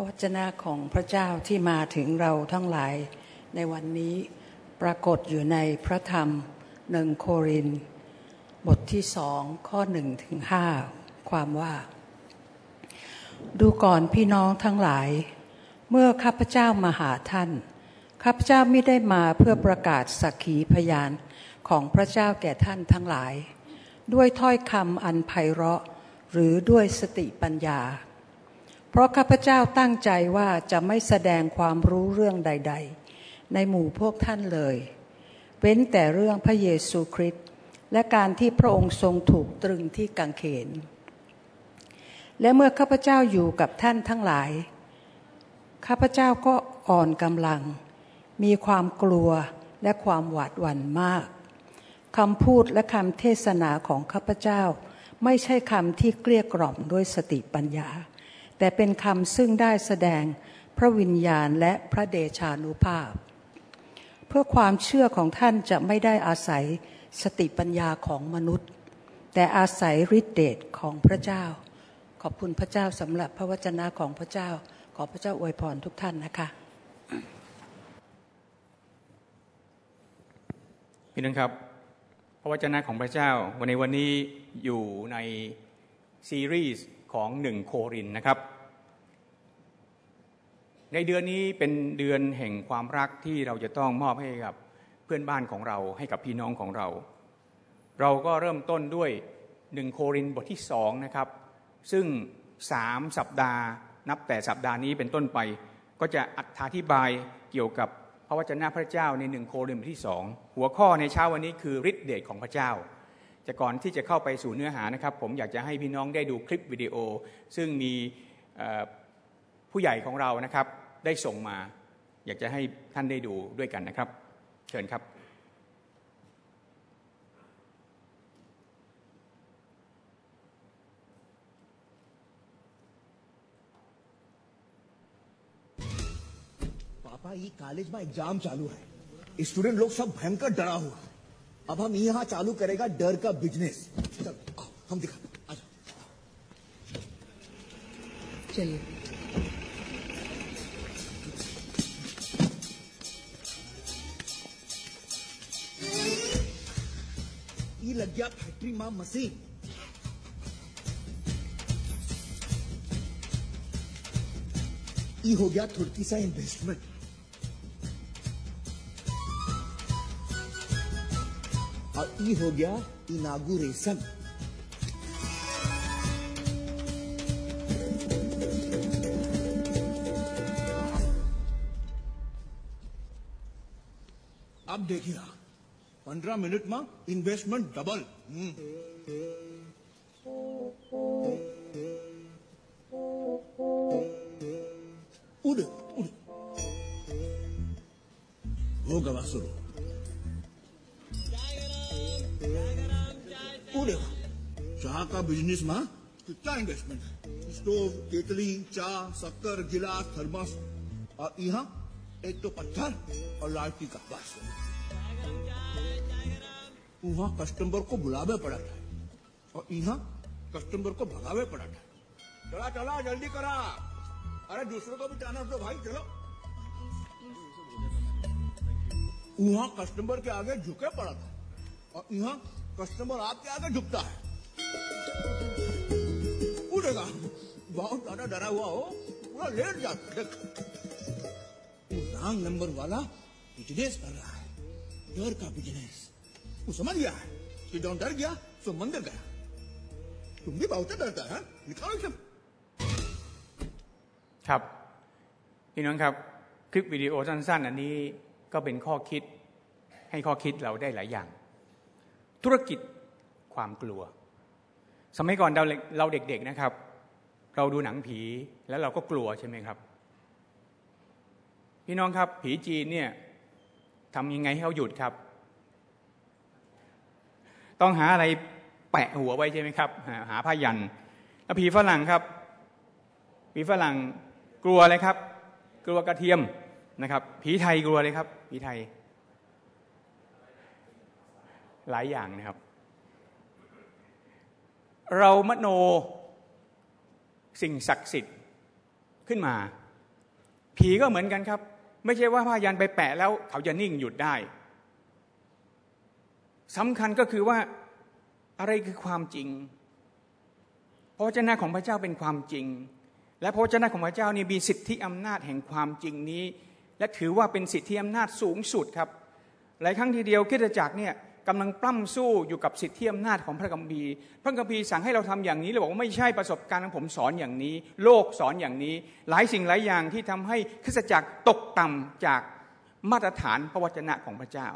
ระวจนะของพระเจ้าที่มาถึงเราทั้งหลายในวันนี้ปรากฏอยู่ในพระธรรมหนึ่งโคริน บทที่สองข้อหนึ่งถึงห้าความว่า ดูก่อนพี่น้องทั้งหลาย เมื่อข้าพเจ้ามาหาท่าน ข้าพเจ้าไม่ได้มาเพื่อประกาศสักขีพยานของพระเจ้าแก่ท่านทั้งหลาย ด้วยถ้อยคำอันไพเราะหรือด้วยสติปัญญา เพราะข้าพเจ้าตั้งใจว่าจะไม่แสดงความรู้เรื่องใด ๆ ในหมู่พวกท่านเลย เว้นแต่เรื่องพระเยซูคริสต์และการที่พระองค์ทรงถูกตรึงที่กังเขน และเมื่อข้าพเจ้าอยู่กับท่านทั้งหลาย ข้าพเจ้าก็อ่อนกำลัง มีความกลัวและความหวาดหวั่นมากคำพูดและคำเทศนาของข้าพเจ้า ไม่ใช่คำที่เกลี้ยกล่อมด้วยสติปัญญา แต่เป็นคำซึ่งได้แสดงพระวิญญาณและพระเดชานุภาพ เพื่อความเชื่อของท่านจะไม่ได้อาศัยสติปัญญาของมนุษย์ แต่อาศัยฤทธิเดชของพระเจ้า ขอบคุณพระเจ้าสำหรับพระวจนะของพระเจ้า ขอพระเจ้าอวยพรทุกท่านนะคะพี่น้องครับพระวจนะของพระเจ้า วันในวันนี้อยู่ในซีรีส์ของหนึ่งโครินนะครับ ในเดือนนี้เป็นเดือนแห่งความรักที่เราจะต้องมอบให้กับเพื่อนบ้านของเราให้กับพี่น้องของเรา เราก็เริ่มต้นด้วยหนึ่งโครินบทที่สองนะครับ ซึ่งสามสัปดาห์ นับแต่สัปดาห์นี้เป็นต้นไป ก็จะอธิบายเกี่ยวกับพระวจนะพระเจ้าในหนึ่งโครินบทที่สองหัวข้อในเช้าวันนี้คือฤทธิเดชของพระเจ้าแต่ก่อนที่จะเข้าไปสู่เนื้อหานะครับ ผมอยากจะให้พี่น้องได้ดูคลิปวิดีโอ ซึ่งมีผู้ใหญ่ของเรานะครับ ได้ส่งมา อยากจะให้ท่านได้ดูด้วยกันนะครับ เชิญครับป้าป้าอีคอลเลจมาเอ็กซามचालू ู है स्टूडेंट लोग सब भयंकर डरा हुआ अब हम यहां चालू करेगा डर का बिजनेस चल हम दिखा आ चलिए फैक्ट्री माँ मशीन ई हो गया थोड़ी सा इन्वेस्टमेंट और ई हो गया इनागुरेशन। 15 મિનિટમાં ઇન્વેસ્ટમેન્ટ ડબલ ઉડ ઉડ वो गवा सुनो चाह का बिज़नेस में कितना इन्वेस्टमेंट है? स्टोव केतली, चाह, शक्कर, गिलास, थर्मस। और यहाँ एक तो पत्थर और लाठी का वास्तव वहाँ कस्टमर को बुलावे पड़ा था। और यहाँ कस्टमर को भगावे पड़ा था। चला चला, जल्दी करा। अरे दूसरों को भी जाना तो भाई, चलो। वहाँ कस्टमर के आगे झुके पड़ा था। और यहाँ कस्टमर आपके आगे झुकता है। उड़ेगा बहुत ज़्यादा डरा हुआ हो, पूरा लेट जाता देख। रॉन्ग नंबर वाला बिज़नेस कर रहा है। डर का बिज़नेस वो समझ गया है कि जौन डर गया तो मंदिर गया तुम भी बहुत डरता है लिखाओ सब ครับพี่น้องครับคลิปวิดีโอสั้นๆอันนี้ก็เป็นข้อคิดให้ข้อคิดเราได้หลายอย่างธุรกิจความกลัว สมัยก่อนเราเราเด็กๆนะครับ เราดูหนังผีแล้วเราก็กลัวใช่ไหมครับ พี่น้องครับ ผีจีนเนี่ยทำยังไงให้เขาหยุดครับ ต้องหาอะไรแปะหัวไว้ใช่ไหมครับ หาผ้ายันแล้วผีฝรั่งครับผีฝรั่งกลัวอะไรครับ กลัวกระเทียมนะครับ ผีไทยกลัวเลยครับ ผีไทย หลายอย่างนะครับ เรามโนสิ่งศักดิ์สิทธิ์ขึ้นมา ผีก็เหมือนกันครับ ไม่ใช่ว่าผ้ายันไปแปะแล้ว เขาจะนิ่งหยุดได้ สำคัญก็คือว่าอะไรคือความจริงพระวจนะของพระเจ้าเป็นความจริง และพระวจนะของพระเจ้านี่มีสิทธิอำนาจแห่งความจริงนี้ และถือว่าเป็นสิทธิอำนาจสูงสุดครับ หลายครั้งทีเดียวคิดจักรเนี่ยกำลังปล้ำสู้อยู่กับสิทธิอำนาจของพระกัมภีร์พระกัมภีร์สั่งให้เราทำอย่างนี้เราบอกว่าไม่ใช่ประสบการณ์ของผมสอนอย่างนี้ โลกสอนอย่างนี้ หลายสิ่งหลายอย่างที่ทำให้คริสตจักรตกต่ำจากมาตรฐานพระวจนะของพระเจ้า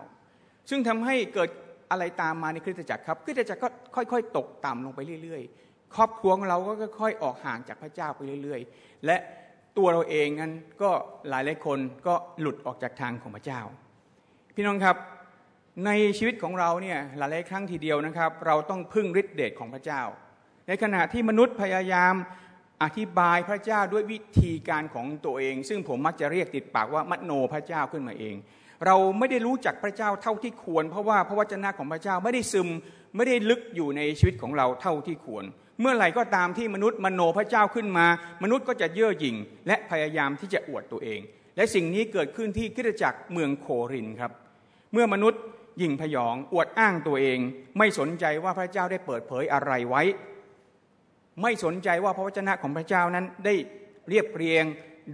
ซึ่งทำให้เกิด อะไรตามมาในคริสตจักรครับคริสตจักรก็ค่อย ๆ ตกต่ำลงไปเรื่อย ๆ ครอบครัวของเราก็ค่อยๆออกห่างจากพระเจ้าไปเรื่อย ๆ และตัวเราเองนั้นก็หลายหลายคนก็หลุดออกจากทางของพระเจ้า พี่น้องครับในชีวิตของเราเนี่ยหลายๆครั้งทีเดียวนะครับ เราต้องพึ่งฤทธิเดชของพระเจ้า ในขณะที่มนุษย์พยายามอธิบายพระเจ้าด้วยวิธีการของตัวเอง ซึ่งผมมักจะเรียกติดปากว่ามโนพระเจ้าขึ้นมาเอง เราไม่ได้รู้จักพระเจ้าเท่าที่ควร เพราะว่าพระวจนะของพระเจ้าไม่ได้ซึมไม่ได้ลึกอยู่ในชีวิตของเราเท่าที่ควร เมื่อไหร่ก็ตามที่มนุษย์มโนพระเจ้าขึ้นมา มนุษย์ก็จะเย่อหยิ่ง และพยายามที่จะอวดตัวเอง และสิ่งนี้เกิดขึ้นที่คริสตจักรเมืองโครินครับ เมื่อมนุษย์ยิ่งพยองอวดอ้างตัวเอง ไม่สนใจว่าพระเจ้าได้เปิดเผยอะไรไว้ ไม่สนใจว่าพระวจนะของพระเจ้านั้นได้เรียบเรียง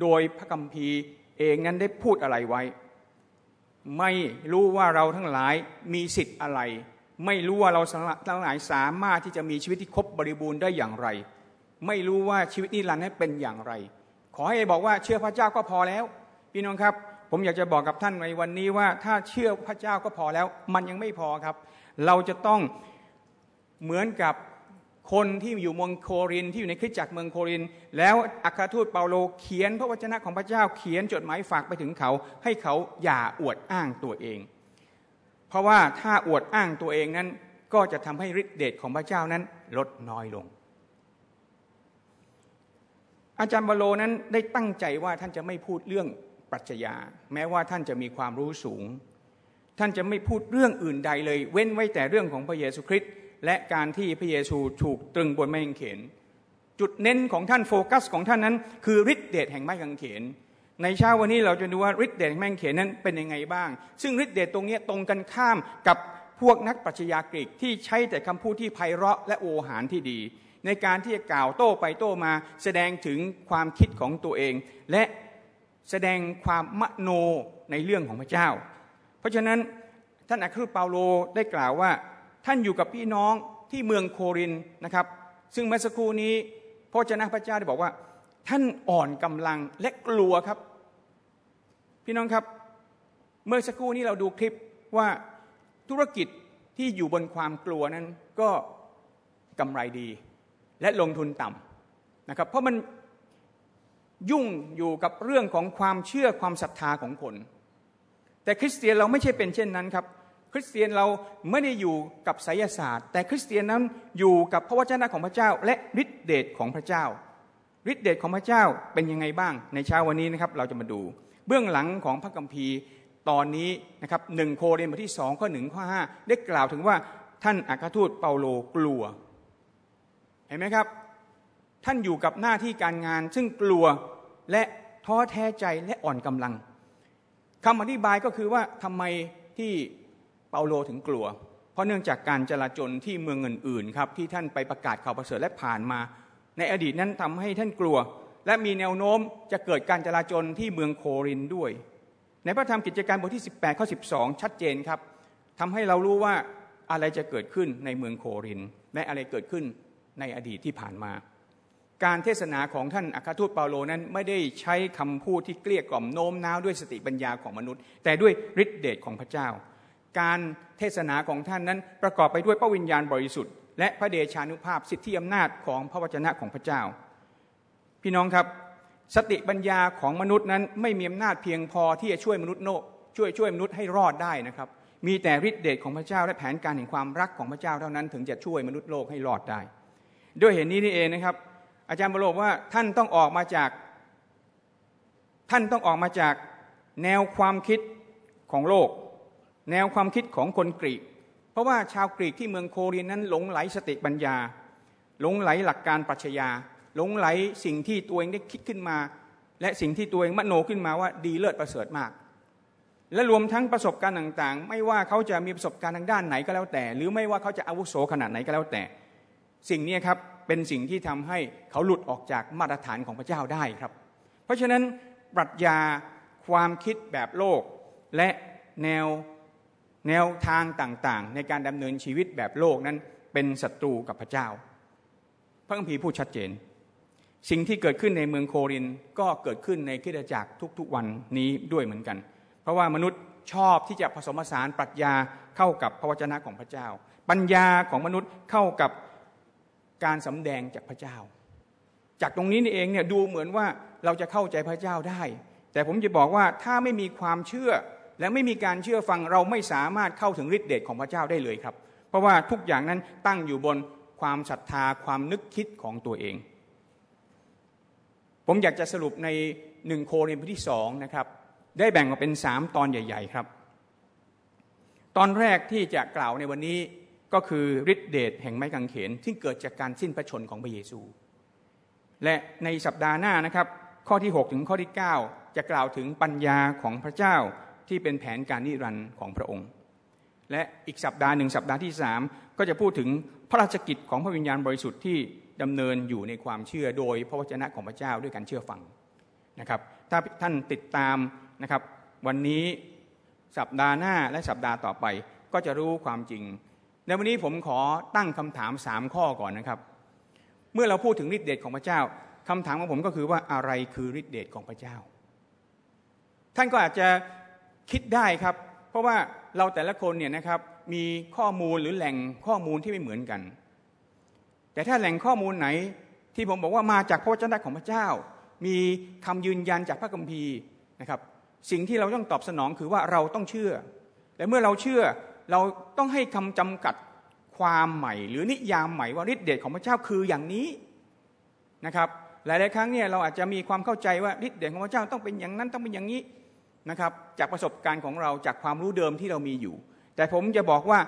โดยพระคัมภีร์เองนั้นได้พูดอะไรไว้ ไม่รู้ว่าเราทั้งหลายมีสิทธิ์อะไร ไม่รู้ว่าเราทั้งหลายสามารถที่จะมีชีวิตที่ครบบริบูรณ์ได้อย่างไร ไม่รู้ว่าชีวิตนิรันดร์เป็นอย่างไร ขอให้บอกว่าเชื่อพระเจ้าก็พอแล้ว พี่น้องครับ ผมอยากจะบอกกับท่านในวันนี้ว่าถ้าเชื่อพระเจ้าก็พอแล้ว มันยังไม่พอครับ เราจะต้องเหมือนกับ คนที่อยู่เมืองโครินที่อยู่ในคริสตจักรเมืองโคริน แล้วอัครทูตเปาโลเขียนพระวจนะของพระเจ้าเขียนจดหมายฝากไปถึงเขา ให้เขาอย่าอวดอ้างตัวเอง เพราะว่าถ้าอวดอ้างตัวเองนั้น ก็จะทำให้ฤทธิเดชของพระเจ้านั้นลดน้อยลง อาจารย์บาโลนั้นได้ตั้งใจว่าท่านจะไม่พูดเรื่องปรัชญาแม้ว่าท่านจะมีความรู้สูง ท่านจะไม่พูดเรื่องอื่นใดเลย เว้นไว้แต่เรื่องของพระเยซูคริสต์ และการที่พระเยซูถูกตรึงบนไม้กางเขน จุดเน้นของท่านโฟกัสของท่านนั้น คือฤทธิเดชแห่งไม้กางเขน ในเช้าวันนี้เราจะดูว่าฤทธิเดชแห่งไม้กางเขนนั้นเป็นยังไงบ้าง ซึ่งฤทธิเดชตรงนี้ตรงกันข้ามกับพวกนักปรัชญากรีกที่ใช้แต่คำพูดที่ไพเราะและโอหารที่ดี ในการที่จะกล่าวโต้ไปโต้มา แสดงถึงความคิดของตัวเอง และแสดงความมโนในเรื่องของพระเจ้า เพราะฉะนั้นท่านอัครเปาโลได้กล่าวว่า ท่านอยู่กับพี่น้องที่เมืองโครินนะครับ ซึ่งเมื่อสักครู่นี้พระเจ้าพระเจ้าได้บอกว่า ท่านอ่อนกำลังและกลัวครับ พี่น้องครับ เมื่อสักครู่นี้เราดูคลิปว่าธุรกิจที่อยู่บนความกลัวนั้นก็กำไรดี และลงทุนต่ำนะครับ เพราะมันยุ่งอยู่กับเรื่องของความเชื่อความศรัทธาของคน แต่คริสเตียนเราไม่ใช่เป็นเช่นนั้นครับ คริสเตียนเราไม่ได้อยู่กับไสยศาสตร์ แต่คริสเตียนนั้นอยู่กับพระวจนะของพระเจ้า และฤทธิเดชของพระเจ้าฤทธิเดชของพระเจ้าเป็นยังไงบ้าง ในเช้าวันนี้นะครับเราจะมาดู เบื้องหลังของพระกัมภีร์ตอนนี้นะครับหนึ่งโครินธ์บทที่สองข้อหนึ่งข้อห้าได้กล่าวถึงว่าท่านอัครทูตเปาโลกลัว เห็นไหมครับ ท่านอยู่กับหน้าที่การงาน ซึ่งกลัวและท้อแท้ใจและอ่อนกำลังคำอธิบายก็คือว่าทำไมที่ เปาโลถึงกลัว เพราะเนื่องจากการจลาจลที่เมืองอื่นๆครับที่ท่านไปประกาศข่าวประเสริฐและผ่านมา ในอดีตนั้นทำให้ท่านกลัว และมีแนวโน้มจะเกิดการจลาจลที่เมืองโครินด้วย ในพระธรรมกิจการบทที่ 18ข้อ12 ชัดเจนครับทำให้เรารู้ว่าอะไรจะเกิดขึ้นในเมืองโครินและอะไรเกิดขึ้นในอดีตที่ผ่านมา การเทศนาของท่านอัครทูตเปาโลนั้นไม่ได้ใช้คำพูดที่เกลี้ยกล่อมโน้มน้าวด้วยสติปัญญาของมนุษย์ แต่ด้วยฤทธิเดชของพระเจ้า การเทศนาของท่านนั้นประกอบไปด้วยพระวิญญาณบริสุทธิ์และพระเดชานุภาพสิทธิอำนาจของพระวจนะของพระเจ้า พี่น้องครับสติปัญญาของมนุษย์นั้นไม่มีอำนาจเพียงพอที่จะช่วยมนุษย์โนช่วยช่วยมนุษย์ให้รอดได้นะครับ มีแต่ฤทธิเดชของพระเจ้าและแผนการแห่งความรักของพระเจ้าเท่านั้น ถึงจะช่วยมนุษย์โลกให้รอดได้ ด้วยเหตุนี้นี่เองนะครับ อาจารย์บรโลว่าท่านต้องออกมาจาก ท่านต้องออกมาจากแนวความคิดของโลก แนวความคิดของคนกรีก เพราะว่าชาวกรีกที่เมืองโครินนั้นหลงไหลสติปัญญา หลงไหลหลักการปรัชญาหลงไหลสิ่งที่ตัวเองได้คิดขึ้นมา และสิ่งที่ตัวเองมโนขึ้นมาว่าดีเลิศประเสริฐมาก และรวมทั้งประสบการณ์ต่างๆ ไม่ว่าเขาจะมีประสบการณ์ทางด้านไหนก็แล้วแต่ หรือไม่ว่าเขาจะอาวุโสขนาดไหนก็แล้วแต่ สิ่งนี้ครับเป็นสิ่งที่ทำให้เขาหลุดออกจากมาตรฐานของพระเจ้าได้ครับ เพราะฉะนั้นปรัชญาความคิดแบบโลก และแนว แนวทางต่างๆ ในการดำเนินชีวิตแบบโลกนั้นเป็นศัตรูกับพระเจ้า พระคัมภีร์พูดชัดเจน สิ่งที่เกิดขึ้นในเมืองโครินก็เกิดขึ้นในคิดจักรทุกๆวันนี้ด้วยเหมือนกัน เพราะว่ามนุษย์ชอบที่จะผสมผสานปรัชญาเข้ากับพระวจนะของพระเจ้า ปัญญาของมนุษย์เข้ากับการสำแดงจากพระเจ้า จากตรงนี้นี่เองเนี่ยดูเหมือนว่าเราจะเข้าใจพระเจ้าได้ แต่ผมจะบอกว่าถ้าไม่มีความเชื่อ และไม่มีการเชื่อฟังเราไม่สามารถเข้าถึงฤทธิเดชของพระเจ้าได้เลยครับ เพราะว่าทุกอย่างนั้นตั้งอยู่บนความศรัทธาความนึกคิดของตัวเอง ผมอยากจะสรุปในหนึ่งโครินธ์บทที่สองนะครับได้แบ่งออกเป็นสามตอนใหญ่ ๆ ครับ ตอนแรกที่จะกล่าวในวันนี้ก็คือฤทธิเดชแห่งไม้กางเขนที่เกิดจากการสิ้นพระชนของพระเยซู และในสัปดาห์หน้านะครับข้อที่ 6 ถึงข้อที่ 9 จะกล่าวถึงปัญญาของพระเจ้า ที่เป็นแผนการนิรันดร์ของพระองค์ และอีกสัปดาห์หนึ่งสัปดาห์ที่สามก็จะพูดถึงพระราชกิจของพระวิญญาณบริสุทธิ์ที่ดำเนินอยู่ในความเชื่อโดยพระวจนะของพระเจ้าด้วยการเชื่อฟังนะครับถ้าท่านติดตามนะครับวันนี้สัปดาห์หน้าและสัปดาห์ต่อไปก็จะรู้ความจริง ในวันนี้ผมขอตั้งคำถามสามข้อก่อนนะครับ เมื่อเราพูดถึงฤทธิเดชของพระเจ้าคำถามของผมก็คือว่าอะไรคือฤทธิเดชของพระเจ้า ท่านก็อาจจะ คิดได้ครับ เพราะว่าเราแต่ละคนเนี่ยนะครับมีข้อมูลหรือแหล่งข้อมูลที่ไม่เหมือนกัน แต่ถ้าแหล่งข้อมูลไหนที่ผมบอกว่ามาจากพระวจนะของพระเจ้า มีคำยืนยันจากพระคัมภีร์นะครับสิ่งที่เราต้องตอบสนองคือว่าเราต้องเชื่อ และเมื่อเราเชื่อเราต้องให้คำจำกัดความใหม่ หรือนิยามใหม่ว่าฤทธิเดชของพระเจ้าคืออย่างนี้นะครับหลายๆครั้งเนี่ยเราอาจจะมีความเข้าใจว่าฤทธิเดชของพระเจ้าต้องเป็นอย่างนั้นต้องเป็นอย่างนี้ นะครับจากประสบการณ์ของเราจากความรู้เดิมที่เรามีอยู่ แต่ผมจะบอกว่า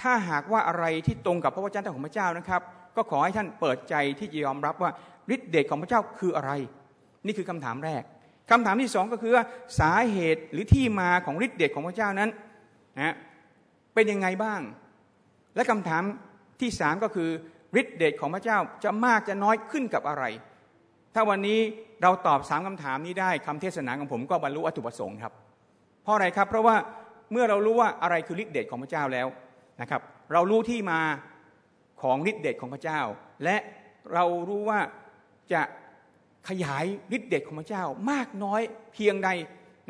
ถ้าหากว่าอะไรที่ตรงกับพระวจนะของพระเจ้านะครับ ก็ขอให้ท่านเปิดใจที่จะยอมรับว่าฤทธิเดชของพระเจ้าคืออะไร นี่คือคำถามแรกคำถามที่สองก็คือว่าสาเหตุหรือที่มาของฤทธิเดชของพระเจ้านั้นนะเป็นยังไงบ้าง และคำถามที่สามก็คือฤทธิเดชของพระเจ้าจะมากจะน้อยขึ้นกับอะไร ถ้าวันนี้เราตอบสามคำถามนี้ได้คำเทศนาของผมก็บรรลุวัตถุประสงค์ครับ เพราะอะไรครับ เพราะว่าเมื่อเรารู้ว่าอะไรคือฤทธิเดชของพระเจ้าแล้วนะครับ เรารู้ที่มาของฤทธิเดชของพระเจ้า และเรารู้ว่าจะขยายฤทธิเดชของพระเจ้า มากน้อยเพียงใด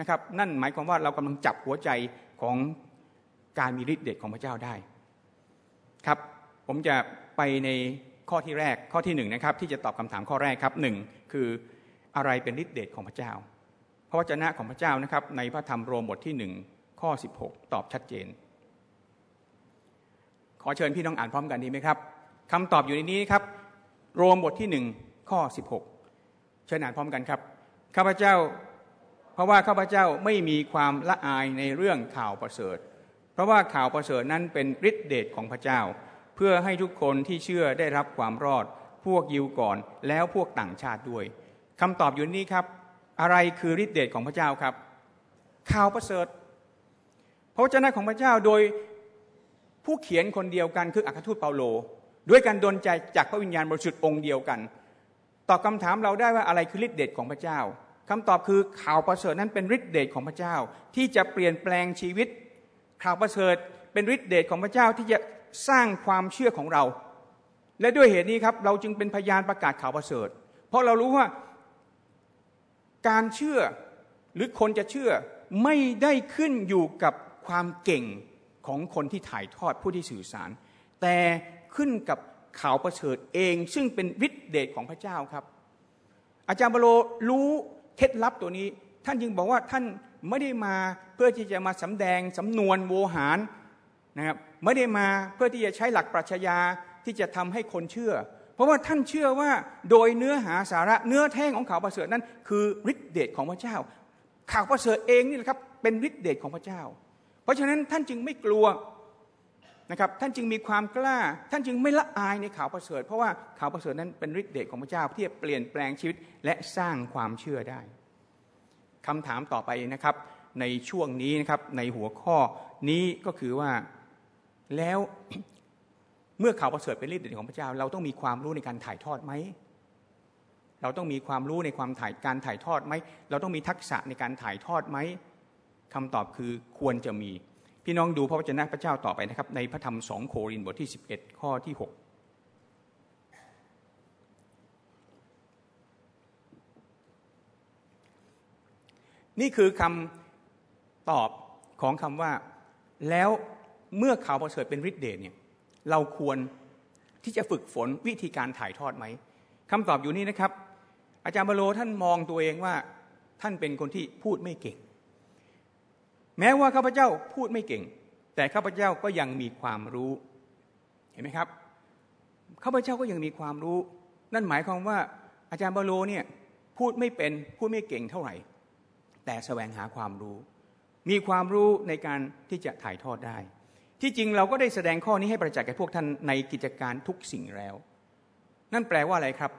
นะครับ นั่นหมายความว่าเรากำลังจับหัวใจของการมีฤทธิเดชของพระเจ้าได้ ครับ ผมจะไปใน ข้อที่แรกข้อที่หนึ่งนะครับที่จะตอบคำถามข้อแรกครับหนึ่งคืออะไรเป็นฤทธิเดชของพระเจ้า พระวจนะของพระเจ้านะครับในพระธรรมโรมบทที่หนึ่งข้อ 16 ตอบชัดเจน ขอเชิญพี่น้องอ่านพร้อมกันดีไหมครับคำตอบอยู่ในนี้ครับ โรมบทที่หนึ่งข้อ 16 เชิญอ่านพร้อมกันครับข้าพเจ้า เพราะว่าข้าพเจ้าไม่มีความละอายในเรื่องข่าวประเสริฐ เพราะว่าข่าวประเสริฐนั้นเป็นฤทธิเดชของพระเจ้า เพื่อให้ทุกคนที่เชื่อได้รับความรอด พวกยิวก่อนแล้วพวกต่างชาติด้วยคำตอบอยู่นี้ครับ อะไรคือฤทธิเดชของพระเจ้าครับ ข่าวประเสริฐพระวจนะของพระเจ้าโดยผู้เขียนคนเดียวกันคืออัครทูตเปาโล ด้วยการดลใจจากพระวิญญาณบริสุทธิ์องค์เดียวกันตอบคาถามเราได้ว่าอะไรคือฤทธิเดชของพระเจ้าคำตอบคือข่าวประเสริฐนั้นเป็นฤทธิเดชของพระเจ้า ที่จะเปลี่ยนแปลงชีวิต ข่าวประเสริฐเป็นฤทธิเดชของพระเจ้าที่จะ สร้างความเชื่อของเรา และด้วยเหตุนี้ครับเราจึงเป็นพยานประกาศข่าวประเสริฐ เพราะเรารู้ว่าการเชื่อหรือคนจะเชื่อไม่ได้ขึ้นอยู่กับความเก่งของคนที่ถ่ายทอดผู้ที่สื่อสาร แต่ขึ้นกับข่าวประเสริฐเอง ซึ่งเป็นฤทธิเดชของพระเจ้าครับ อาจารย์บโลรู้เคล็ดลับตัวนี้ ท่านจึงบอกว่าท่านไม่ได้มาเพื่อที่จะมาสำแดงสำนวนโวหาร นะครับไม่ได้มาเพื่อที่จะใช้หลักปรัชญาที่จะทำให้คนเชื่อ เพราะว่าท่านเชื่อว่าโดยเนื้อหาสาระเนื้อแท้งของข่าวประเสริฐนั้น คือฤทธิเดชของพระเจ้า ข่าวประเสริฐเองนี่แหละครับเป็นฤทธิเดชของพระเจ้า เพราะฉะนั้นท่านจึงไม่กลัวนะครับท่านจึงมีความกล้า ท่านจึงไม่ละอายในข่าวประเสริฐ เพราะว่าข่าวประเสริฐนั้นเป็นฤทธิเดชของพระเจ้าที่จะเปลี่ยนแปลงชีวิตและสร้างความเชื่อได้คำถามต่อไปนะครับในช่วงนี้นะครับในหัวข้อนี้ก็คือว่า แล้วเมื่อข่าวประเสริฐเป็นฤทธิ์เดชของพระเจ้า เราต้องมีความรู้ในการถ่ายทอดไหมเราต้องมีความรู้ในความถ่ายการถ่ายทอดไหมเราต้องมีทักษะในการถ่ายทอดไหมคำตอบคือควรจะมี พี่น้องดูพระวจนะพระเจ้าต่อไปนะครับ ในพระธรรมสองโครินบทที่ 11 ข้อที่ 6นี่คือคำตอบของคำว่า แล้ว เมื่อข่าวประเสริฐเป็นฤทธิ์เดชเนี่ยเราควรที่จะฝึกฝนวิธีการถ่ายทอดไหมคำตอบอยู่นี่นะครับ อาจารย์บาโลท่านมองตัวเองว่าท่านเป็นคนที่พูดไม่เก่ง แม้ว่าข้าพเจ้าพูดไม่เก่ง แต่ข้าพเจ้าก็ยังมีความรู้เห็นไหมครับข้าพเจ้าก็ยังมีความรู้ นั่นหมายความว่าอาจารย์บาโลเนี่ยพูดไม่เป็นพูดไม่เก่งเท่าไหร่ แต่แสวงหาความรู้ มีความรู้ในการที่จะถ่ายทอดได้ ที่จริงเราก็ได้แสดงข้อนี้ให้ประจักษ์แก่พวกท่านในกิจการทุกสิ่งแล้ว นั่นแปลว่าอะไรครับ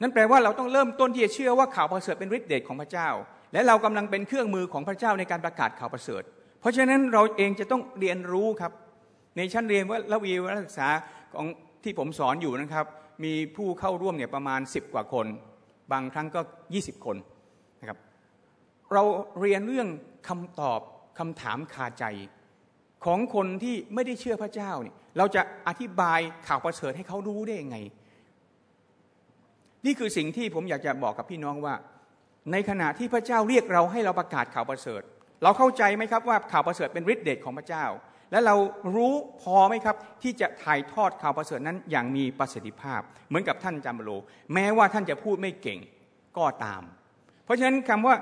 นั่นแปลว่าเราต้องเริ่มต้นที่จะเชื่อว่าข่าวประเสริฐเป็นฤทธิเดชของพระเจ้า และเรากำลังเป็นเครื่องมือของพระเจ้าในการประกาศข่าวประเสริฐ เพราะฉะนั้นเราเองจะต้องเรียนรู้ครับ ในชั้นเรียนว่าละวีวัศึกษาของที่ผมสอนอยู่นะครับ มีผู้เข้าร่วมเนี่ยประมาณ 10 กว่าคน บางครั้งก็ 20 คนนะครับ เราเรียนเรื่องคำตอบคำถามคาใจ ของคนที่ไม่ได้เชื่อพระเจ้าเนี่ยเราจะอธิบายข่าวประเสริฐให้เขารู้ได้ยังไง นี่คือสิ่งที่ผมอยากจะบอกกับพี่น้องว่า ในขณะที่พระเจ้าเรียกเราให้เราประกาศข่าวประเสริฐ เราเข้าใจไหมครับว่าข่าวประเสริฐเป็นฤทธิเดชของพระเจ้า และเรารู้พอไหมครับ ที่จะถ่ายทอดข่าวประเสริฐนั้นอย่างมีประสิทธิภาพ เหมือนกับท่านจามโล แม้ว่าท่านจะพูดไม่เก่งก็ตาม เพราะฉะนั้นคำว่า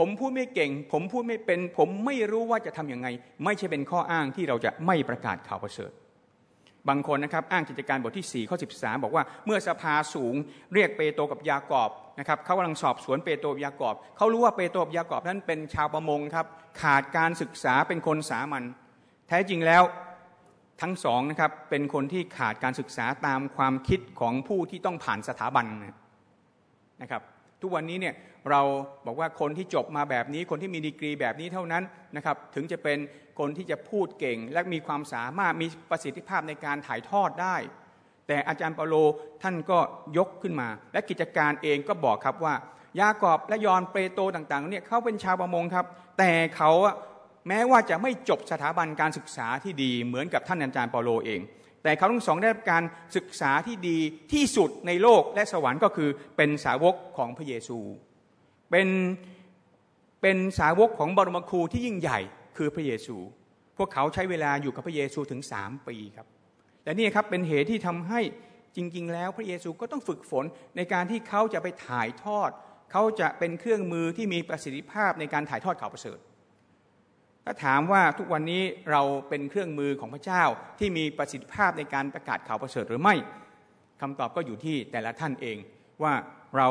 ผมพูดไม่เก่ง ผมพูดไม่เป็น ผมไม่รู้ว่าจะทํำยังไง ไม่ใช่เป็นข้ออ้างที่เราจะไม่ประกาศข่าวประเสริฐบางคนนะครับอ้างกิจการบทที่ 4 ข้อ 13 บอกว่าเมื่อสภาสูงเรียกเปโตรกับยากอบนะครับเขากำลังสอบสวนเปโตรกับยากอบเขารู้ว่าเปโตรกับยากอบนั้นเป็นชาวประมงครับขาดการศึกษาเป็นคนสามัญแท้จริงแล้วทั้งสองนะครับเป็นคนที่ขาดการศึกษาตามความคิดของผู้ที่ต้องผ่านสถาบันนะครับทุกวันนี้เนี่ย เราบอกว่าคนที่จบมาแบบนี้คนที่มีดีกรีแบบนี้เท่านั้นนะครับถึงจะเป็นคนที่จะพูดเก่ง และมีความสามารถมีประสิทธิภาพในการถ่ายทอดได้ แต่อาจารย์เปาโลท่านก็ยกขึ้นมา และกิจการเองก็บอกครับว่ายากอบและยอนเปโตต่างๆเนี่ยเขาเป็นชาวประมงครับ แต่เขาแม้ว่าจะไม่จบสถาบันการศึกษาที่ดีเหมือนกับท่านอาจารย์เปาโลเอง แต่เขาทั้งสองได้รับการศึกษาที่ดีที่สุดในโลกและสวรรค์ก็คือเป็นสาวกของพระเยซู เป็นเป็นสาวกของบรมครูที่ยิ่งใหญ่คือพระเยซู พวกเขาใช้เวลาอยู่กับพระเยซูถึงสามปีครับและนี่ครับเป็นเหตุที่ทำให้จริง ๆ แล้วพระเยซูก็ต้องฝึกฝนในการที่เขาจะไปถ่ายทอด เขาจะเป็นเครื่องมือที่มีประสิทธิภาพในการถ่ายทอดข่าวประเสริฐถ้าถามว่าทุกวันนี้เราเป็นเครื่องมือของพระเจ้าที่มีประสิทธิภาพในการประกาศข่าวประเสริฐหรือไม่คำตอบก็อยู่ที่แต่ละท่านเองว่าเรา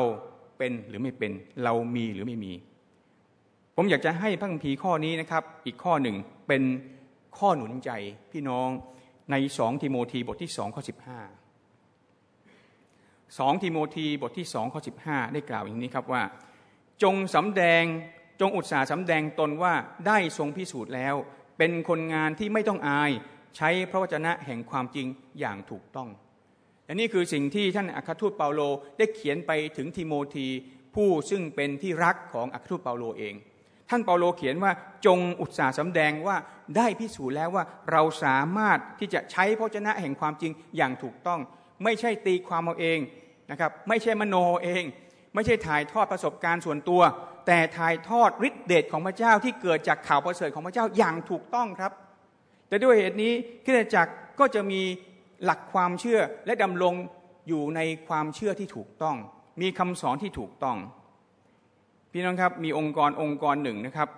เป็นหรือไม่เป็น เรามีหรือไม่มี ผมอยากจะให้พระคัมภีร์ข้อนี้นะครับ อีกข้อหนึ่งเป็นข้อหนุนใจพี่น้องในสองทิโมธีบทที่สองข้อสิบห้าสองทิโมธีบทที่สองข้อสิบห้าได้กล่าวอย่างนี้ครับว่า จงสำแดงจงอุตสาห์สำแดงตนว่าได้ทรงพิสูจน์แล้ว เป็นคนงานที่ไม่ต้องอาย ใช้พระวจนะแห่งความจริงอย่างถูกต้อง และนี่คือสิ่งที่ท่านอัครทูตเปาโลได้เขียนไปถึงทิโมธีผู้ซึ่งเป็นที่รักของอัครทูตเปาโลเอง ท่านเปาโลเขียนว่าจงอุตสาห์สำแดงว่าได้พิสูจน์แล้วว่าเราสามารถที่จะใช้พระวจนะแห่งความจริงอย่างถูกต้อง ไม่ใช่ตีความเอาเองนะครับไม่ใช่มโนเอง ไม่ใช่ถ่ายทอดประสบการณ์ส่วนตัว แต่ถ่ายทอดฤทธิเดชของพระเจ้าที่เกิดจากข่าวประเสริฐของพระเจ้าอย่างถูกต้องครับ แต่ด้วยเหตุนี้คริสตจักรก็จะมี หลักความเชื่อและดำรงอยู่ในความเชื่อที่ถูกต้อง มีคำสอนที่ถูกต้อง พี่น้องครับมีองค์กรองค์กรหนึ่งนะครับ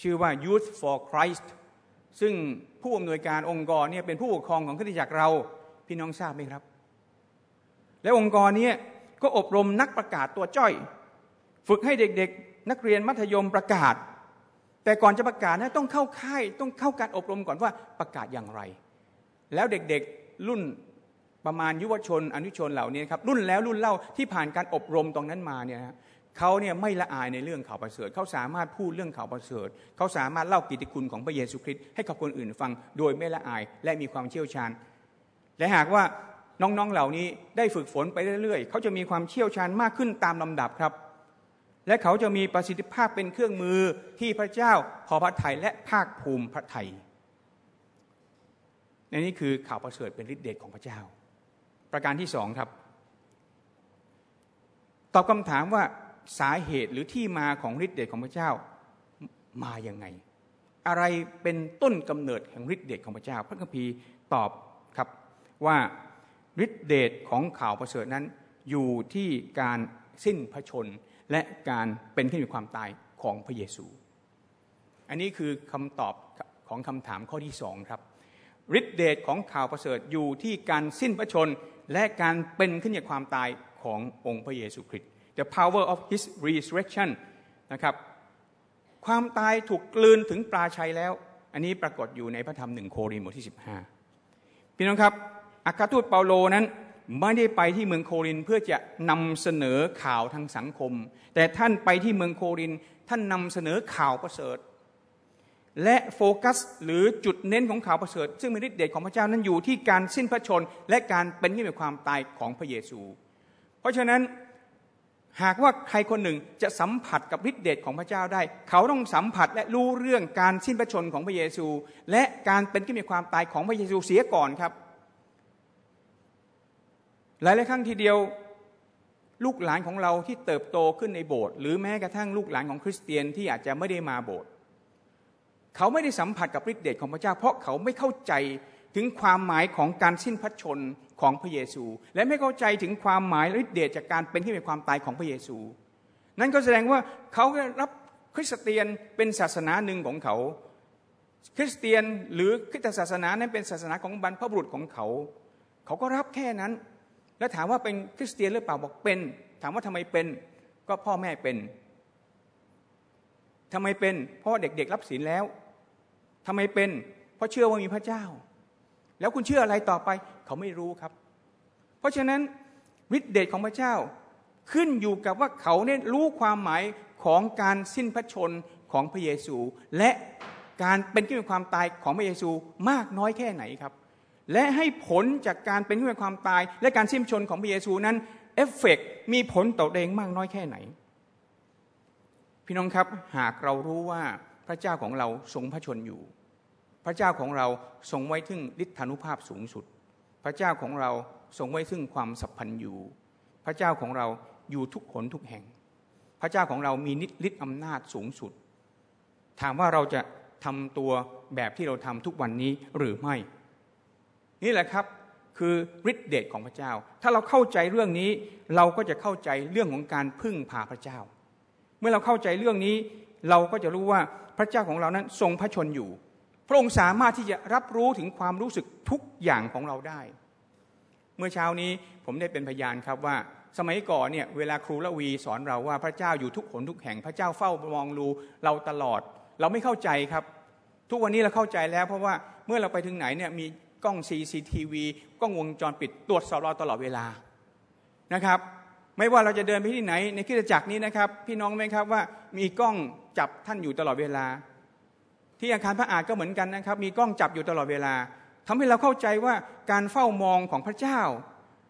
ชื่อว่า Youth for Christ ซึ่งผู้อำนวยการองค์กรเนี่ยเป็นผู้ปกครองของคริสตจักเรา พี่น้องทราบไหมครับ และองค์กรนี้ก็อบรมนักประกาศตัวจ้อย ฝึกให้เด็กๆ นักเรียนมัธยมประกาศ แต่ก่อนจะประกาศนะต้องเข้าค่ายต้องเข้าการอบรมก่อนว่าประกาศอย่างไร แล้วเด็กๆ รุ่นประมาณยุวชนอนุชนเหล่านี้ครับรุ่นแล้วรุ่นเล่าที่ผ่านการอบรมตรงนั้นมาเนี่ยเขาเนี่ยไม่ละอายในเรื่องข่าวประเสริฐเขาสามารถพูดเรื่องข่าวประเสริฐเขาสามารถเล่ากิตติคุณของพระเยซูคริสต์ให้กับคนอื่นฟัง โดยไม่ละอายและมีความเชี่ยวชาญ และหากว่าน้องๆเหล่านี้ได้ฝึกฝนไปเรื่อยๆเขาจะมีความเชี่ยวชาญมากขึ้นตามลำดับครับ และเขาจะมีประสิทธิภาพเป็นเครื่องมือที่พระเจ้าพอพระทัยและภาคภูมิพระทัย ในนี้คือข่าวประเสริฐเป็นฤทธิเดชของพระเจ้า ประการที่สองครับ ตอบคำถามว่าสาเหตุหรือที่มาของฤทธิเดชของพระเจ้ามาอย่างไง อะไรเป็นต้นกำเนิดแห่งฤทธิเดชของพระเจ้า พระคัมภีร์ตอบครับว่าฤทธิเดชของข่าวประเสริฐนั้น อยู่ที่การสิ้นพระชนและการเป็นขึ้นมีความตายของพระเยซู อันนี้คือคำตอบของคำถามข้อที่สองครับ ฤทธิเดชของข่าวประเสริฐอยู่ที่การสิ้นพระชน และการเป็นขึ้นจากความตายขององค์พระเยซูคริสต์ the power of his resurrection นะครับความตายถูกกลืนถึงปลาชัยแล้ว อันนี้ปรากฏอยู่ในพระธรรมหนึ่งโครินธ์บทที่ 15 พี่น้องครับอัครทูตเปาโลนั้นไม่ได้ไปที่เมืองโครินเพื่อจะนำเสนอข่าวทางสังคม แต่ท่านไปที่เมืองโครินท่านนำเสนอข่าวประเสริฐ และโฟกัสหรือจุดเน้นของข่าวประเสริฐ ซึ่งเป็นฤทธิเดชของพระเจ้านั้นอยู่ที่การสิ้นพระชน และการเป็นที่มีความตายของพระเยซู เพราะฉะนั้นหากว่าใครคนหนึ่งจะสัมผัสกับฤทธิเดชของพระเจ้าได้ เขาต้องสัมผัสและรู้เรื่องการสิ้นพระชนของพระเยซู และการเป็นที่มีความตายของพระเยซูเสียก่อนครับ หลายหลายครั้งทีเดียวลูกหลานของเราที่เติบโตขึ้นในโบสถ์หรือแม้กระทั่งลูกหลานของคริสเตียนที่อาจจะไม่ได้มาโบสถ์ เขาไม่ได้สัมผัสกับฤทธิเดชของพระเจ้า เพราะเขาไม่เข้าใจถึงความหมายของการสิ้นพระชนของพระเยซู และไม่เข้าใจถึงความหมายฤทธิเดชจากการเป็นที่มีความตายของพระเยซู นั่นก็แสดงว่าเขารับคริสเตียนเป็นศาสนาหนึ่งของเขา คริสเตียนหรือคริสตศาสนานั้นเป็นศาสนาของบรรพบุรุษของเขา เขาก็รับแค่นั้น แล้วถามว่าเป็นคริสเตียนหรือเปล่าบอกเป็น ถามว่าทำไมเป็นก็พ่อแม่เป็นทำไมเป็นเพราะเด็กๆรับศีลแล้ว ทำไมเป็น เพราะเชื่อว่ามีพระเจ้า แล้วคุณเชื่ออะไรต่อไป เขาไม่รู้ครับ เพราะฉะนั้นฤทธิเดชของพระเจ้าขึ้นอยู่กับว่าเขาเนี่ยรู้ความหมายของการสิ้นพระชนของพระเยซู และการเป็นขึ้นเป็นความตายของพระเยซูมากน้อยแค่ไหนครับ และให้ผลจากการเป็นขึ้นเป็นความตาย และการสิ้นชนของพระเยซูนั้นเอฟเฟกมีผลต่อเองมากน้อยแค่ไหน พี่น้องครับหากเรารู้ว่า พระเจ้าของเราทรงพระชนอยู่ พระเจ้าของเราทรงไว้ถึงฤทธานุภาพสูงสุด พระเจ้าของเราทรงไว้ซึ่งความสัพพันธ์อยู่ พระเจ้าของเราอยู่ทุกขนทุกแห่ง พระเจ้าของเรามีนิฤทธิ์อำนาจสูงสุด ถามว่าเราจะทำตัวแบบที่เราทำทุกวันนี้หรือไม่ นี่แหละครับคือฤทธิเดชของพระเจ้า ถ้าเราเข้าใจเรื่องนี้เราก็จะเข้าใจเรื่องของการพึ่งพาพระเจ้า เมื่อเราเข้าใจเรื่องนี้ เราก็จะรู้ว่าพระเจ้าของเรานั้นทรงพระชนอยู่ พระองค์สามารถที่จะรับรู้ถึงความรู้สึกทุกอย่างของเราได้ เมื่อเช้านี้ผมได้เป็นพยานครับว่า สมัยก่อนเนี่ยเวลาครูละวีสอนเราว่าพระเจ้าอยู่ทุกขนทุกแห่งพระเจ้าเฝ้ามองรูเราตลอด เราไม่เข้าใจครับ ทุกวันนี้เราเข้าใจแล้วเพราะว่าเมื่อเราไปถึงไหนเนี่ยมีกล้อง CCTV กล้องวงจรปิดตรวจสอบเราตลอดเวลานะครับ ไม่ว่าเราจะเดินไปที่ไหนในคิดจักรนี้นะครับ พี่น้องไหมครับว่ามีกล้อง จับท่านอยู่ตลอดเวลา ที่อาคารพระอาจก็เหมือนกันนะครับ มีกล้องจับอยู่ตลอดเวลาทำให้เราเข้าใจว่าการเฝ้ามองของพระเจ้า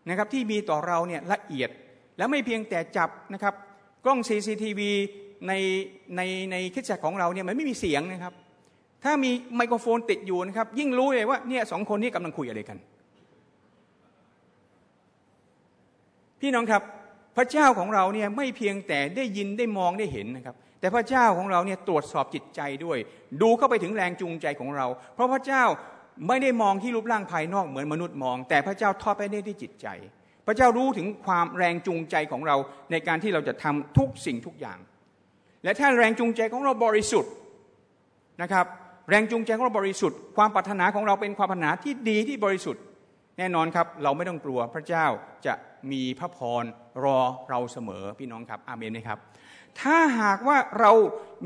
นะครับที่มีต่อเราเนี่ยละเอียดแล้วไม่เพียงแต่จับนะครับกล้อง CCTV ในในในคิดจักของเราเนี่ยมันไม่มีเสียงนะครับ ถ้ามีไมโครโฟนติดอยู่นะครับ ยิ่งรู้เลยว่าเนี่ยสองคนนี้กำลังคุยอะไรกัน พี่น้องครับพระเจ้าของเราเนี่ยไม่เพียงแต่ได้ยินได้มองได้เห็นนะครับ แต่พระเจ้าของเราเนี่ยตรวจสอบจิตใจด้วย ดูเข้าไปถึงแรงจูงใจของเรา เพราะพระเจ้าไม่ได้มองที่รูปร่างภายนอกเหมือนมนุษย์มอง แต่พระเจ้าทอดไปได้ที่จิตใจ พระเจ้ารู้ถึงความแรงจูงใจของเราในการที่เราจะทำทุกสิ่งทุกอย่าง และถ้าแรงจูงใจของเราบริสุทธิ์นะครับ แรงจูงใจของเราบริสุทธิ์ความปรารถนาของเราเป็นความปรารถนาที่ดีที่บริสุทธิ์ แน่นอนครับ เราไม่ต้องกลัวพระเจ้าจะมีพระพรรอเราเสมอพี่น้องครับอาเมนนะครับ ถ้าหากว่าเรา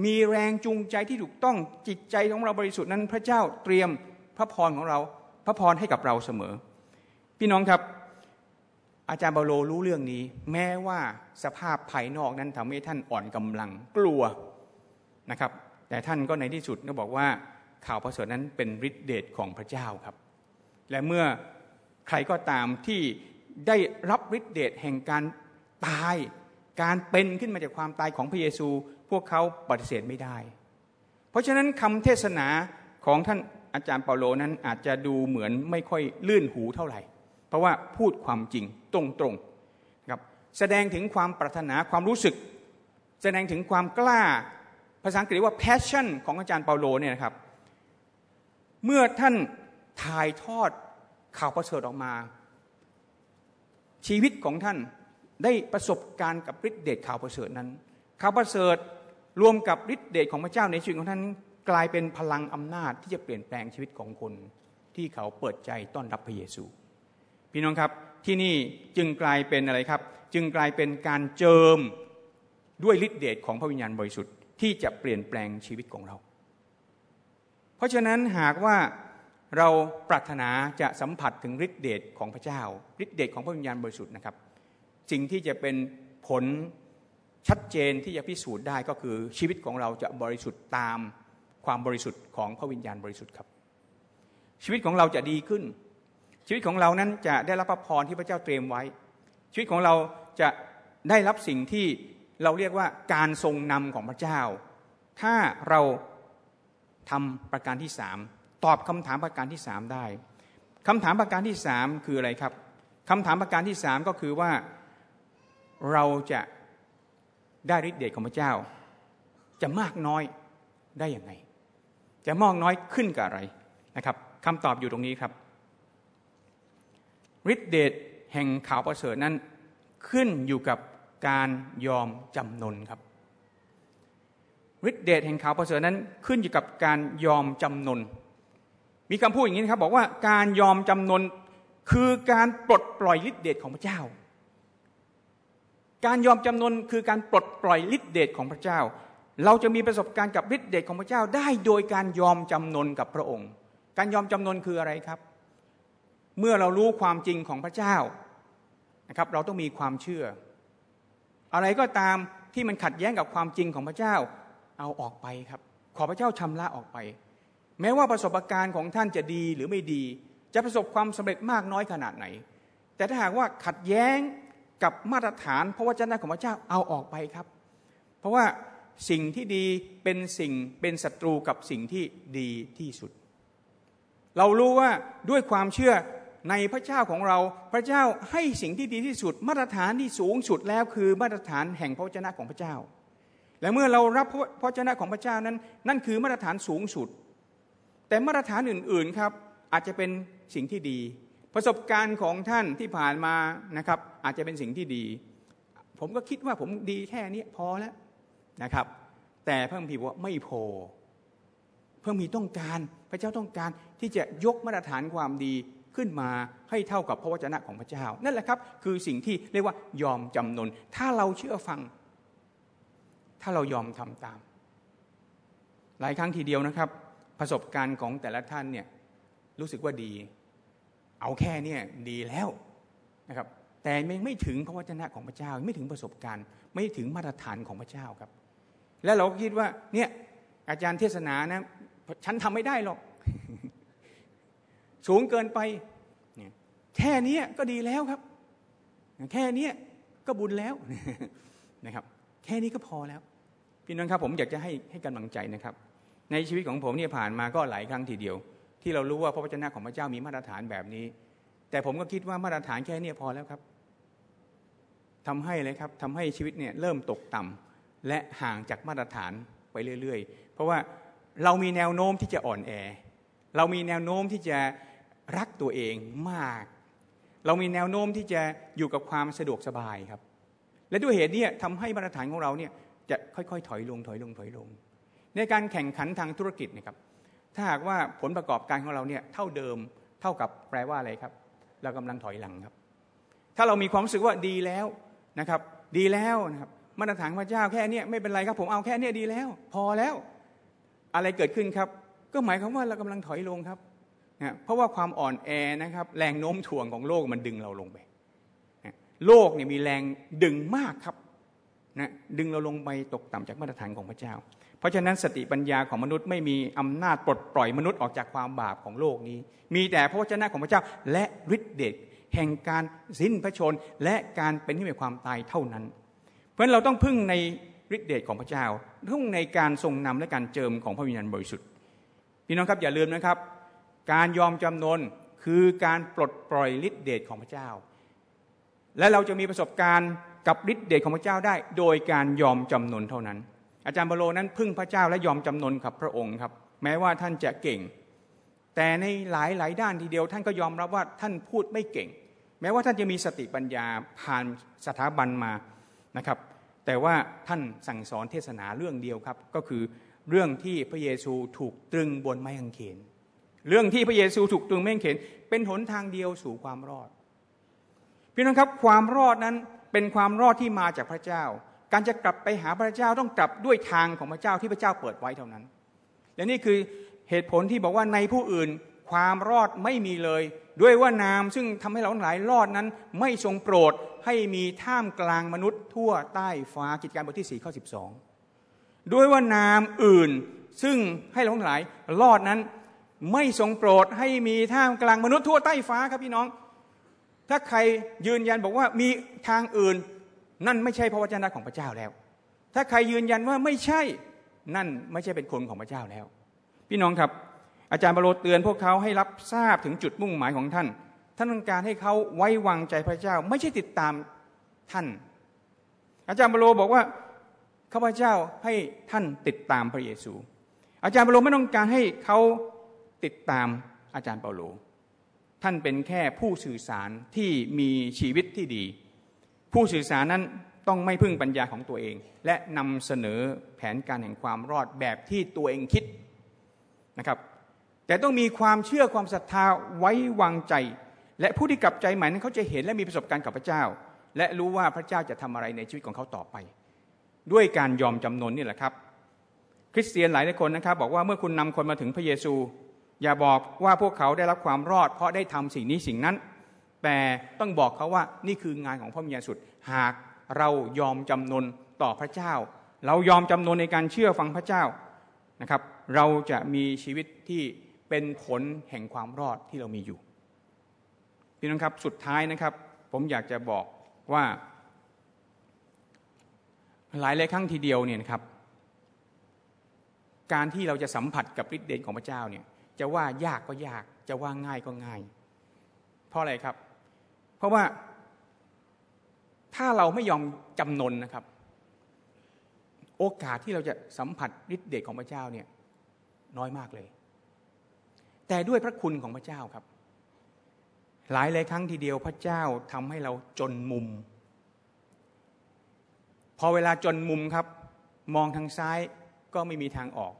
มีแรงจูงใจที่ถูกต้องจิตใจของเราบริสุทธิ์นั้น พระเจ้าเตรียมพระพรของเรา พระพรให้กับเราเสมอ พี่น้องครับ อาจารย์เปาโลรู้เรื่องนี้ แม้ว่าสภาพภายนอกนั้นทำให้ท่านอ่อนกำลังกลัวนะครับ แต่ท่านก็ในที่สุดก็บอกว่าข่าวประเสริฐนั้นเป็นฤทธิเดชของพระเจ้าครับ และเมื่อใครก็ตามที่ได้รับฤทธิเดชแห่งการตาย การเป็นขึ้นมาจากความตายของพระเยซู พวกเขาปฏิเสธไม่ได้ เพราะฉะนั้นคำเทศนาของท่านอาจารย์เปาโลนั้นอาจจะดูเหมือนไม่ค่อยลื่นหูเท่าไหร่ เพราะว่าพูดความจริงตรงๆครับแสดงถึงความปรารถนาความรู้สึก แสดงถึงความกล้าภาษาอังกฤษว่า passion ของอาจารย์เปาโลเนี่ยนะครับ เมื่อท่านถ่ายทอดข่าวประเสริฐออกมา ชีวิตของท่าน ได้ประสบการณ์กับฤทธิเดชข่าวประเสริฐนั้น ข่าวประเสริฐรวมกับฤทธิเดชของพระเจ้าในชีวิตของท่านกลายเป็นพลังอำนาจที่จะเปลี่ยนแปลงชีวิตของคน ที่เขาเปิดใจต้อนรับพระเยซู พี่น้องครับที่นี่จึงกลายเป็นอะไรครับ จึงกลายเป็นการเจิมด้วยฤทธิเดชของพระวิญญาณบริสุทธิ์ที่จะเปลี่ยนแปลงชีวิตของเรา เพราะฉะนั้นหากว่าเราปรารถนาจะสัมผัสถึงฤทธิเดชของพระเจ้าฤทธิเดชของพระวิญญาณบริสุทธิ์นะครับ สิ่งที่จะเป็นผลชัดเจนที่จะพิสูจน์ได้ก็คือชีวิตของเราจะบริสุทธิ์ตามความบริสุทธิ์ของพระวิญญาณบริสุทธิ์ครับ ชีวิตของเราจะดีขึ้น ชีวิตของเรานั้นจะได้รับพระพรที่พระเจ้าเตรียมไว้ ชีวิตของเราจะได้รับสิ่งที่เราเรียกว่าการทรงนำของพระเจ้า ถ้าเราทำประการที่สามตอบคำถามประการที่สามได้คำถามประการที่สามคืออะไรครับคำถามประการที่สามก็คือว่า เราจะได้ฤทธิ์เดชของพระเจ้า จะมากน้อยได้อย่างไง จะมากน้อยขึ้นกับอะไรนะครับคำตอบอยู่ตรงนี้ครับฤทธิเดชแห่งข่าวประเสริฐนั้นขึ้นอยู่กับการยอมจำนนครับฤทธิเดชแห่งข่าวประเสริฐนั้นขึ้นอยู่กับการยอมจำนน มีคำพูดอย่างนี้นะครับบอกว่าการยอมจำนนคือการปลดปล่อยฤทธิเดชของพระเจ้า การยอมจำนนคือการปลดปล่อยฤทธิเดชของพระเจ้า เราจะมีประสบการณ์กับฤทธิเดชของพระเจ้าได้โดยการยอมจำนนกับพระองค์ การยอมจำนนคืออะไรครับ เมื่อเรารู้ความจริงของพระเจ้านะครับเราต้องมีความเชื่อ อะไรก็ตามที่มันขัดแย้งกับความจริงของพระเจ้าเอาออกไปครับ ขอพระเจ้าชำระออกไป แม้ว่าประสบการณ์ของท่านจะดีหรือไม่ดี จะประสบความสำเร็จมากน้อยขนาดไหน แต่ถ้าหากว่าขัดแย้ง กับมาตรฐานพระวจนะของพระเจ้าเอาออกไปครับ เพราะว่าสิ่งที่ดีเป็นสิ่งเป็นศัตรูกับสิ่งที่ดีที่สุด เรารู้ว่าด้วยความเชื่อในพระเจ้าของเราพระเจ้าให้สิ่งที่ดีที่สุด มาตรฐานที่สูงสุดแล้วคือมาตรฐานแห่งพระวจนะของพระเจ้า และเมื่อเรารับพระวจนะของพระเจ้านั้น นั่นคือมาตรฐานสูงสุด แต่มาตรฐานอื่นๆครับอาจจะเป็นสิ่งที่ดี ประสบการณ์ของท่านที่ผ่านมานะครับ อาจจะเป็นสิ่งที่ดี ผมก็คิดว่าผมดีแค่นี้พอแล้วนะครับ แต่พระคัมภีร์ว่าไม่พอพระคัมภีร์ต้องการพระเจ้าต้องการที่จะยกมาตรฐานความดีขึ้นมาให้เท่ากับพระวจนะของพระเจ้า นั่นแหละครับ คือสิ่งที่เรียกว่ายอมจำนน ถ้าเราเชื่อฟัง ถ้าเรายอมทำตาม หลายครั้งทีเดียวนะครับ ประสบการณ์ของแต่ละท่านเนี่ยรู้สึกว่าดี เอาแค่เนี้ดีแล้วนะครับ แต่ไม่ไม่ถึงพระวจนะของพระเจ้า ไม่ถึงประสบการณ์ ไม่ถึงมาตรฐานของพระเจ้าครับ แล้วเราก็คิดว่าเนี่ยอาจารย์เทศนานะฉันทำไม่ได้หรอก สูงเกินไปแค่นี้ก็ดีแล้วครับ แค่นี้ก็บุญแล้วนะครับ แค่นี้ก็พอแล้ว พี่น้องครับผมอยากจะให้ให้กำลังใจนะครับ ในชีวิตของผมเนี่ยผ่านมาก็หลายครั้งทีเดียว ที่เรารู้ว่าพระวจนะของพระเจ้ามีมาตรฐานแบบนี้ แต่ผมก็คิดว่ามาตรฐานแค่นี้พอแล้วครับทำให้เลยครับทำให้ชีวิตเนี่ยเริ่มตกต่ำและห่างจากมาตรฐานไปเรื่อย ๆ เพราะว่าเรามีแนวโน้มที่จะอ่อนแอ เรามีแนวโน้มที่จะรักตัวเองมาก เรามีแนวโน้มที่จะอยู่กับความสะดวกสบายครับ และด้วยเหตุนี้ทำให้มาตรฐานของเราเนี่ยจะค่อยๆ ถอยลงถอยลงถอยลง ในการแข่งขันทางธุรกิจนะครับ ถ้าหากว่าผลประกอบการของเราเนี่ยเท่าเดิมเท่ากับแปลว่าอะไรครับ เรากำลังถอยหลังครับ ถ้าเรามีความรู้สึกว่าดีแล้วนะครับ ดีแล้วนะครับมาตรฐานพระเจ้าแค่นี้ไม่เป็นไรครับผมเอาแค่นี้ดีแล้ว พอแล้วอะไรเกิดขึ้นครับ ก็หมายความว่าเรากำลังถอยลงครับนะเพราะว่าความอ่อนแอนะครับแรงโน้มถ่วงของโลกมันดึงเราลงไปโลกเนี่ยมีแรงดึงมากครับนะดึงเราลงไปตกต่ำจากมาตรฐานของพระเจ้า เพราะฉะนั้นสติปัญญาของมนุษย์ไม่มีอำนาจปลดปล่อยมนุษย์ออกจากความบาปของโลกนี้ มีแต่พระวจนะของพระเจ้าและฤทธิเดชแห่งการสิ้นพระชนและการเป็นที่มีความตายเท่านั้น เพราะฉะนั้นเราต้องพึ่งในฤทธิเดชของพระเจ้าพึ่งในการทรงนำและการเจิมของพระวิญญาณบริสุทธิ์พี่น้องครับอย่าลืมนะครับ การยอมจำนนคือการปลดปล่อยฤทธิเดชของพระเจ้า และเราจะมีประสบการณ์กับฤทธิเดชของพระเจ้าได้ โดยการยอมจำนนเท่านั้น อาจารย์บาโลนั้นพึ่งพระเจ้าและยอมจำนนกับพระองค์ครับ แม้ว่าท่านจะเก่ง แต่ในหลายหลายด้านทีเดียว ท่านก็ยอมรับว่าท่านพูดไม่เก่ง แม้ว่าท่านจะมีสติปัญญาผ่านสถาบันมานะครับ แต่ว่าท่านสั่งสอนเทศนาเรื่องเดียวครับ ก็คือเรื่องที่พระเยซูถูกตรึงบนไม้กางเขนเรื่องที่พระเยซูถูกตรึงไม้กางเขนเป็นหนทางเดียวสู่ความรอดพี่น้องครับความรอดนั้นเป็นความรอดที่มาจากพระเจ้า การจะกลับไปหาพระเจ้าต้องกลับด้วยทางของพระเจ้าที่พระเจ้าเปิดไว้เท่านั้น และนี่คือเหตุผลที่บอกว่าในผู้อื่นความรอดไม่มีเลย ด้วยว่านามซึ่งทำให้เราหลายรอดนั้น ไม่ทรงโปรดให้มีท่ามกลางมนุษย์ ทั่วใต้ฟ้ากิจการบทที่4ข้อ12 ด้วยว่านามอื่นซึ่งให้เราหลายรอดนั้น ไม่ทรงโปรดให้มีท่ามกลางมนุษย์ทั่วใต้ฟ้าครับพี่น้อง ถ้าใครยืนยันบอกว่ามีทางอื่น นั่นไม่ใช่พระวจนะของพระเจ้าแล้ว ถ้าใครยืนยันว่าไม่ใช่นั่นไม่ใช่เป็นคนของพระเจ้าแล้ว พี่น้องครับ อาจารย์บาโลเตือนพวกเขาให้รับทราบถึงจุดมุ่งหมายของท่าน ท่านต้องการให้เขาไว้วางใจพระเจ้า ไม่ใช่ติดตามท่าน อาจารย์บาโลบอกว่าข้าพเจ้าให้ท่านติดตามพระเยซู อาจารย์บาโลไม่ต้องการให้เขาติดตามอาจารย์เปาโล ท่านเป็นแค่ผู้สื่อสารที่มีชีวิตที่ดี ผู้สื่อสารนั้นต้องไม่พึ่งปัญญาของตัวเอง และนำเสนอแผนการแห่งความรอดแบบที่ตัวเองคิดนะครับแต่ต้องมีความเชื่อความศรัทธาไว้วางใจ และผู้ที่กลับใจใหม่นั้นเขาจะเห็นและมีประสบการณ์กับพระเจ้า และรู้ว่าพระเจ้าจะทำอะไรในชีวิตของเขาต่อไป ด้วยการยอมจำนนนี่แหละครับ คริสเตียนหลายหลายคนนะครับ บอกว่าเมื่อคุณนำคนมาถึงพระเยซู อย่าบอกว่าพวกเขาได้รับความรอด เพราะได้ทำสิ่งนี้สิ่งนั้น แต่ต้องบอกเขาว่านี่คืองานของพระมิญญาสุดหากเรายอมจำนนต่อพระเจ้า เรายอมจำนนในการเชื่อฟังพระเจ้านะครับ เราจะมีชีวิตที่เป็นผลแห่งความรอดที่เรามีอยู่พี่น้องครับสุดท้ายนะครับ ผมอยากจะบอกว่า หลายหลายครั้งทีเดียวเนี่ยนะครับ การที่เราจะสัมผัสกับฤทธิ์เดชของพระเจ้าเนี่ยจะว่ายากก็ยาก จะว่าง่ายก็ง่าย เพราะอะไรครับ เพราะว่าถ้าเราไม่ยอมจำนนนะครับ โอกาสที่เราจะสัมผัสฤทธิ์เดชของพระเจ้าเนี่ยน้อยมากเลย แต่ด้วยพระคุณของพระเจ้าครับ หลายหลายครั้งทีเดียวพระเจ้าทำให้เราจนมุม พอเวลาจนมุมครับ มองทางซ้ายก็ไม่มีทางออก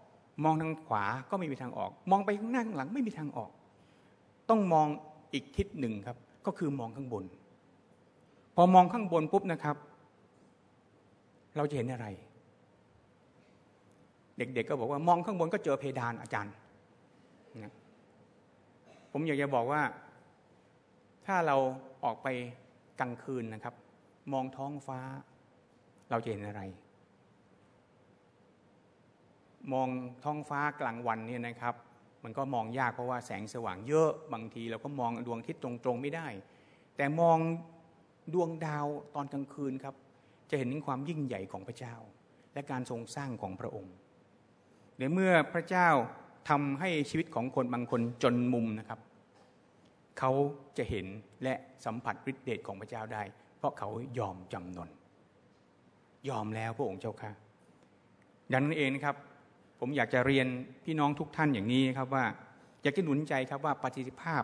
มองทางขวาก็ไม่มีทางออก มองไปข้างหน้าข้างหลังไม่มีทางออก ต้องมองอีกทิศหนึ่งครับ ก็คือมองข้างบน พอมองข้างบนปุ๊บนะครับ เราจะเห็นอะไร เด็กๆก็บอกว่ามองข้างบนก็เจอเพดานอาจารย์นะผมอยากจะบอกว่า ถ้าเราออกไปกลางคืนนะครับ มองท้องฟ้า เราจะเห็นอะไร มองท้องฟ้ากลางวันเนี่ยนะครับ มันก็มองยากเพราะว่าแสงสว่างเยอะบางทีเราก็มองดวงทิศตรงๆไม่ได้ แต่มองดวงดาวตอนกลางคืนครับ จะเห็นถึงความยิ่งใหญ่ของพระเจ้า และการทรงสร้างของพระองค์เดี๋ยวเมื่อพระเจ้าทำให้ชีวิตของคนบางคนจนมุมนะครับ เขาจะเห็นและสัมผัสฤทธิเดชของพระเจ้าได้ เพราะเขายอมจำนน ยอมแล้วพระองค์เจ้าค่ะดังนั้นเองนะครับ ผมอยากจะเรียนพี่น้องทุกท่านอย่างนี้ครับว่าอยากจะหนุนใจครับว่าปฏิสิภาพ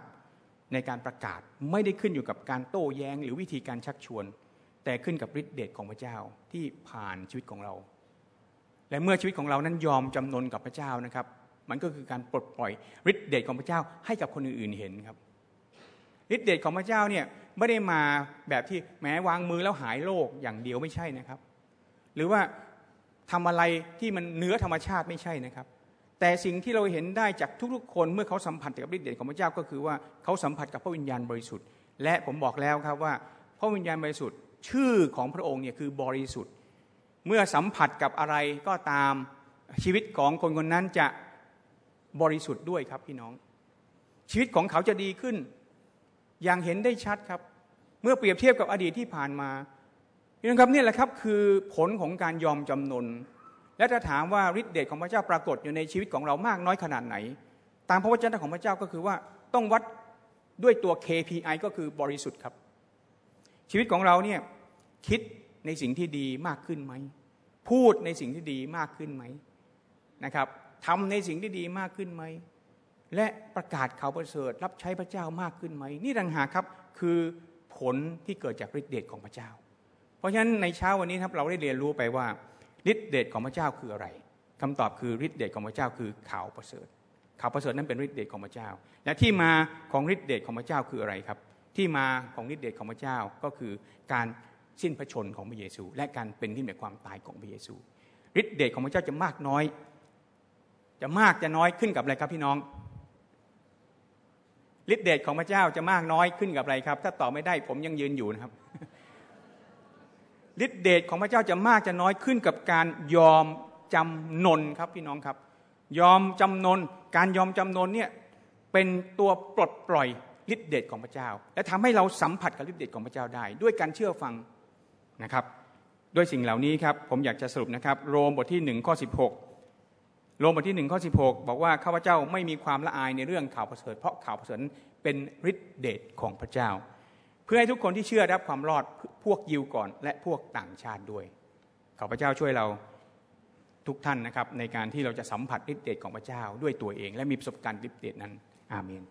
ในการประกาศไม่ได้ขึ้นอยู่กับการโต้แย้ง หรือวิธีการชักชวน แต่ขึ้นกับฤทธิเดชของพระเจ้าที่ผ่านชีวิตของเรา และเมื่อชีวิตของเรานั้นยอมจำนนกับพระเจ้านะครับ มันก็คือการปลดปล่อยฤทธิเดชของพระเจ้าให้กับคนอื่นๆเห็นครับฤทธิเดชของพระเจ้าเนี่ยไม่ได้มาแบบที่แม้วางมือแล้วหายโรคอย่างเดียวไม่ใช่นะครับ หรือว่า ทำอะไรที่มันเนื้อธรรมชาติไม่ใช่นะครับ แต่สิ่งที่เราเห็นได้จากทุกๆ คนเมื่อเขาสัมผัสกับฤทธิ์เดชของพระเจ้าก็คือว่าเขาสัมผัสกับพระวิญญาณบริสุทธิ์ และผมบอกแล้วครับว่า พระวิญญาณบริสุทธิ์ ชื่อของพระองค์เนี่ยคือบริสุทธิ์ เมื่อสัมผัสกับอะไรก็ตามชีวิตของคนคนนั้นจะบริสุทธิ์ด้วยครับพี่น้อง ชีวิตของเขาจะดีขึ้น อย่างเห็นได้ชัดครับ เมื่อเปรียบเทียบกับอดีตที่ผ่านมา พี่น้องครับนี่แหละครับคือผลของการยอมจำนน และถ้าถามว่าฤทธิเดชของพระเจ้าปรากฏอยู่ในชีวิตของเรามากน้อยขนาดไหน ตามพระวจนะของพระเจ้าก็คือว่าต้องวัดด้วยตัว KPI ก็คือบริสุทธิ์ครับ ชีวิตของเราเนี่ยคิดในสิ่งที่ดีมากขึ้นไหม พูดในสิ่งที่ดีมากขึ้นไหมนะครับทำในสิ่งที่ดีมากขึ้นไหม และประกาศข่าวประเสริฐรับใช้พระเจ้ามากขึ้นไหม นี่ดังหาครับคือผลที่เกิดจากฤทธิเดชของพระเจ้า เพราะฉะนั้นในเช้าวันนี้ครับเราได้เรียนรู้ไปว่าฤทธิเดชของพระเจ้าคืออะไรคำตอบคือฤทธิเดชของพระเจ้าคือข่าวประเสริฐข่าวประเสริฐนั้นเป็นฤทธิเดชของพระเจ้า และที่มาของฤทธิเดชของพระเจ้าคืออะไรครับ ที่มาของฤทธิเดชของพระเจ้าก็คือการสิ้นพระชนของพระเยซู และการเป็นขึ้นในความตายของพระเยซูฤทธิเดชของพระเจ้าจะมากน้อย จะมากจะน้อยขึ้นกับอะไรครับพี่น้องฤทธิเดชของพระเจ้าจะมากน้อยขึ้นกับอะไรครับ ถ้าตอบไม่ได้ผมยังยืนอยู่นะครับ ฤทธิเดชของพระเจ้าจะมากจะน้อยขึ้นกับการยอมจำนนครับพี่น้องครับ ยอมจำนนการยอมจำนนเนี่ยเป็นตัวปลดปล่อยฤทธิเดชของพระเจ้า และทำให้เราสัมผัสกับฤทธิเดชของพระเจ้าได้ ด้วยการเชื่อฟังนะครับ ด้วยสิ่งเหล่านี้ครับผมอยากจะสรุปนะครับ โรมบทที่หนึ่งข้อสิบหกโรมบทที่หนึ่งข้อสิบหกบอกว่าข้าพเจ้าไม่มีความละอายในเรื่องข่าวประเสริฐเพราะข่าวประเสริฐเป็นฤทธิเดชของพระเจ้า เพื่อให้ทุกคนที่เชื่อรับความรอดพวกยิวก่อน และพวกต่างชาติด้วย ขอพระเจ้าช่วยเราทุกท่านนะครับในการที่เราจะสัมผัสฤทธิเดชของพระเจ้าด้วยตัวเอง และมีประสบการณ์ฤทธิเดชนั้น อาเมน